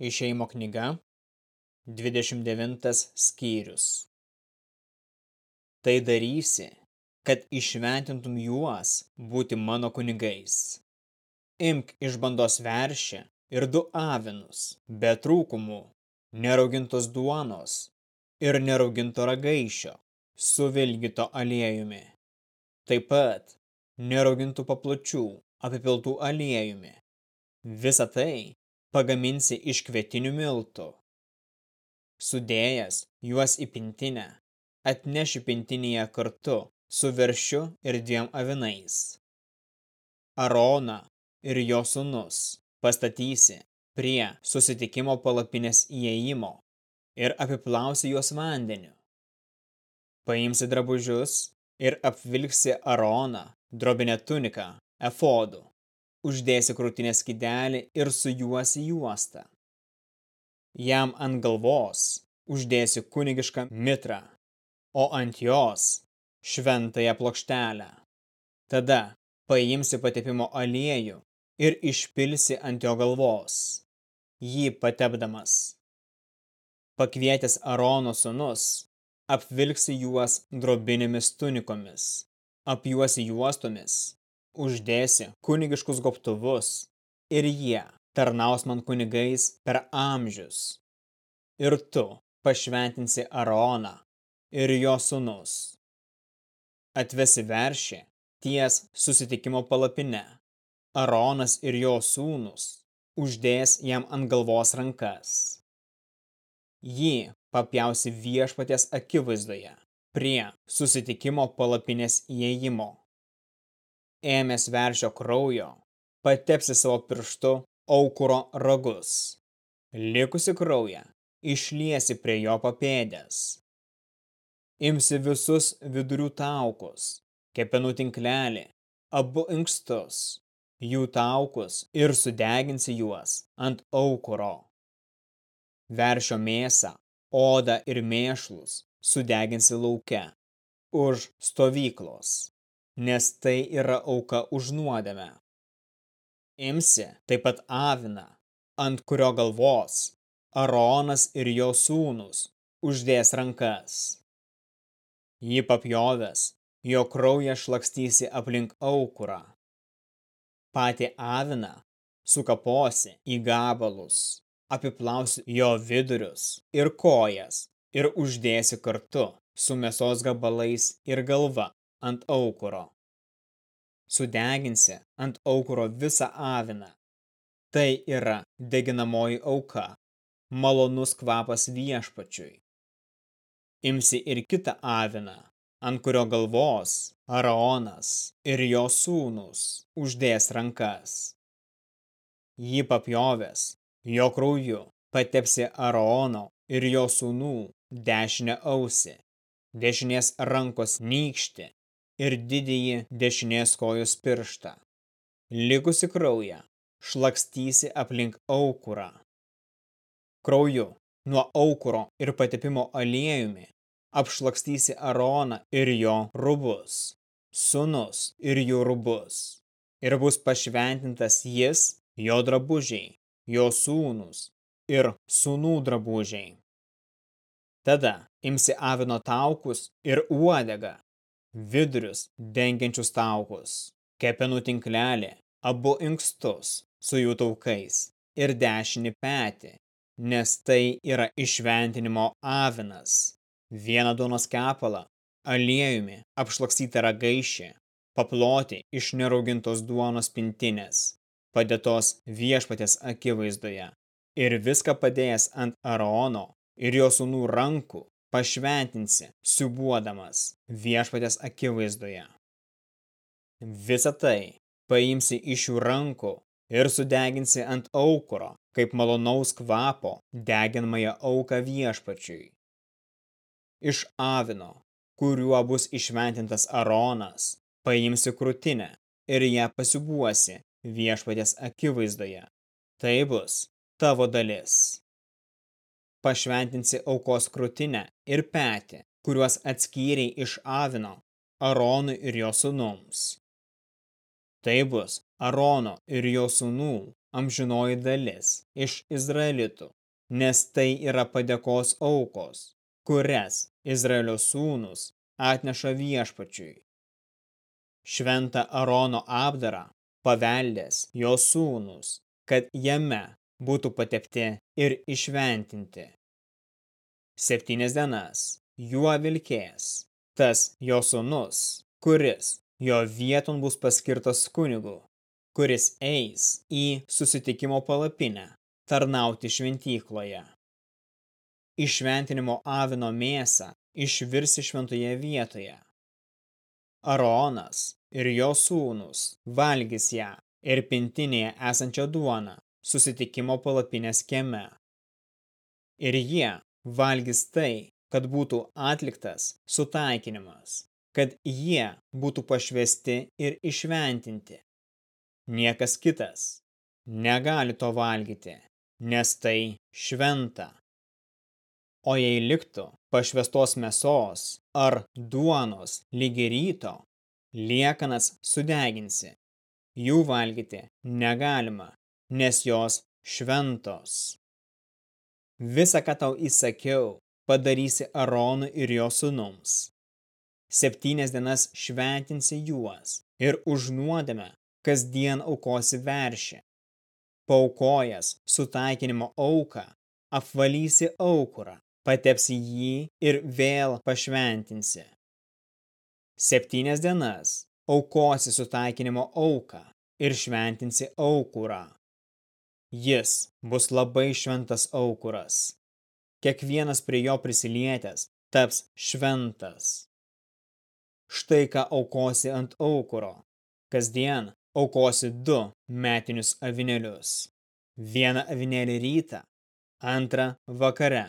Išeimo knyga, 29 skyrius. Tai darysi, kad išventintum juos būti mano kunigais. Imk iš bandos veršę ir du avinus, be trūkumų, neraugintos duonos ir nerauginto ragaišio, su vilgito aliejumi. Taip pat neraugintų papločių apipiltų aliejumi. Visą tai pagaminsi iš kvietinių miltų. Sudėjęs juos į pintinę, atneši pintinėje kartu su veršiu ir dviem avinais. Arona ir jo sunus pastatysi prie susitikimo palapinės įėjimo ir apiplausi juos vandeniu. Paimsi drabužius ir apvilksi Aroną drobinę tuniką, efodų uždėsi krūtinės skidelį ir sujuosi juostą. Jam ant galvos uždėsi kunigišką mitrą, o ant jos šventąją plokštelę. Tada paimsi patepimo aliejų ir išpilsi ant jo galvos, jį patepdamas. Pakvietęs Arono sunus, apvilksi juos drobinėmis tunikomis, apjuosi juostomis uždėsi kunigiškus gobtuvus ir jie tarnaus man kunigais per amžius. Ir tu pašventinsi Aroną ir jo sunus. Atvesi veršį ties susitikimo palapine. Aronas ir jo sūnus uždės jam ant galvos rankas. Jį papjausi viešpaties akivaizdoje prie susitikimo palapinės įėjimo ėmęs veršio kraujo, patepsi savo pirštu aukuro ragus. Likusi kraują išliesi prie jo papėdės. Imsi visus vidurių taukus, kepenų tinklelį, abu inkstus, jų taukus ir sudeginsi juos ant aukuro. Veršio mėsą, odą ir mėšlus sudeginsi lauke, už stovyklos nes tai yra auka už nuodėmę. Imsi taip pat aviną, ant kurio galvos Aronas ir jo sūnus uždės rankas. Jį papjovęs, jo kraują šlakstysi aplink aukurą. Patį aviną sukaposi į gabalus, apiplausi jo vidurius ir kojas ir uždėsi kartu su mėsos gabalais ir galva ant aukuro. Sudeginsi ant aukuro visą aviną. Tai yra deginamoji auka, malonus kvapas viešpačiui. Imsi ir kitą aviną, ant kurio galvos Araonas ir jo sūnus uždės rankas. Jį papjovęs, jo krauju patepsi Araono ir jo sūnų dešinę ausį, dešinės rankos nykštį ir didįjį dešinės kojos pirštą. Likusi kraują šlakstysi aplink aukurą. Krauju nuo aukuro ir patepimo aliejumi apšlakstysi Aroną ir jo rubus, sunus ir jų rubus. Ir bus pašventintas jis, jo drabužiai, jo sūnus ir sūnų drabužiai. Tada imsi avino taukus ir uodegą vidurius dengiančius taukus, kepenų tinklelį, abu inkstus su jų taukais ir dešinį petį, nes tai yra išventinimo avinas, vieną duonos kepalą, aliejumi apšlakstytą ragaišį, paploti iš neraugintos duonos pintinės, padėtos viešpatės akivaizdoje ir viską padėjęs ant Arono ir jo sūnų rankų pašventinsi, siubuodamas viešpatės akivaizdoje. Visą tai paimsi iš jų rankų ir sudeginsi ant aukuro, kaip malonaus kvapo deginamąją auką viešpačiui. Iš avino, kuriuo bus išventintas Aronas, paimsi krūtinę ir ją pasibuosi viešpatės akivaizdoje. Tai bus tavo dalis pašventinsi aukos krūtinę ir petį, kuriuos atskyrei iš avino, Aronui ir jo sūnums. Tai bus Arono ir jo sūnų amžinoji dalis iš Izraelitų, nes tai yra padėkos aukos, kurias Izraelio sūnus atneša viešpačiui. Šventą Arono apdarą paveldės jo sūnus, kad jame būtų patepti ir išventinti. Septynias dienas juo vilkės tas jo sūnus, kuris jo vieton bus paskirtas kunigu, kuris eis į susitikimo palapinę tarnauti šventykloje. Išventinimo avino mėsą išvirsi šventoje vietoje. Aronas ir jo sūnus valgys ją ir pintinėje esančią duoną susitikimo palapinės kieme. Ir jie valgys tai, kad būtų atliktas sutaikinimas, kad jie būtų pašvesti ir išventinti. Niekas kitas negali to valgyti, nes tai šventa. O jei liktų pašvestos mėsos ar duonos lygi ryto, liekanas sudeginsi. Jų valgyti negalima, nes jos šventos. Visa, ką tau įsakiau, padarysi Aronui ir jo sunums. Septynias dienas šventinsi juos ir už nuodėmę kasdien aukosi veršį. Paukojęs sutaikinimo auką, apvalysi aukurą, patepsi jį ir vėl pašventinsi. Septynias dienas aukosi sutaikinimo auką ir šventinsi aukurą. Jis bus labai šventas aukuras. Kiekvienas prie jo prisilietęs taps šventas. Štai ką aukosi ant aukuro. Kasdien aukosi du metinius avinėlius. Vieną avinėlį rytą, antrą vakare.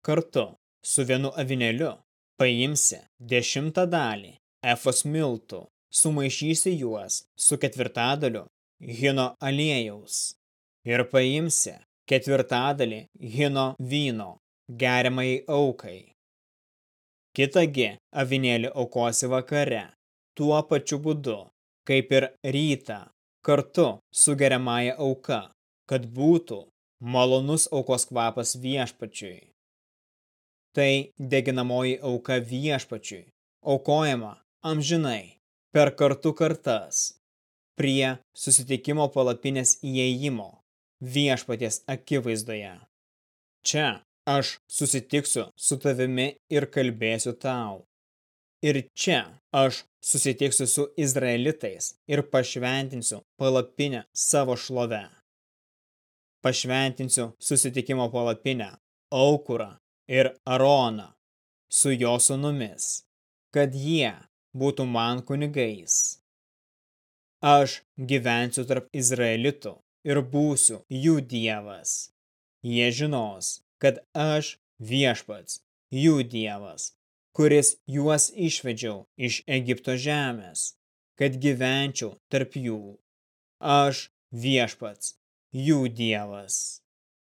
Kartu su vienu avinėliu paimsi dešimtą dalį efos miltų, sumaišysi juos su ketvirtadaliu hino aliejaus ir paimsi ketvirtadalį hino vyno geriamai aukai. Kitagi avinėlį aukosi vakare, tuo pačiu būdu, kaip ir rytą, kartu su geriamąją auka, kad būtų malonus aukos kvapas viešpačiui. Tai deginamoji auka viešpačiui, aukojama amžinai, per kartu kartas, prie susitikimo palapinės įėjimo viešpaties akivaizdoje. Čia aš susitiksiu su tavimi ir kalbėsiu tau. Ir čia aš susitiksiu su izraelitais ir pašventinsiu palapinę savo šlove. Pašventinsiu susitikimo palapinę, aukurą ir aroną su jo sunumis, kad jie būtų man kunigais Aš gyvensiu tarp Izraelitų ir būsiu jų dievas. Jie žinos, kad aš viešpats, jų dievas, kuris juos išvedžiau iš Egipto žemės, kad gyvenčiau tarp jų. Aš viešpats, jų dievas.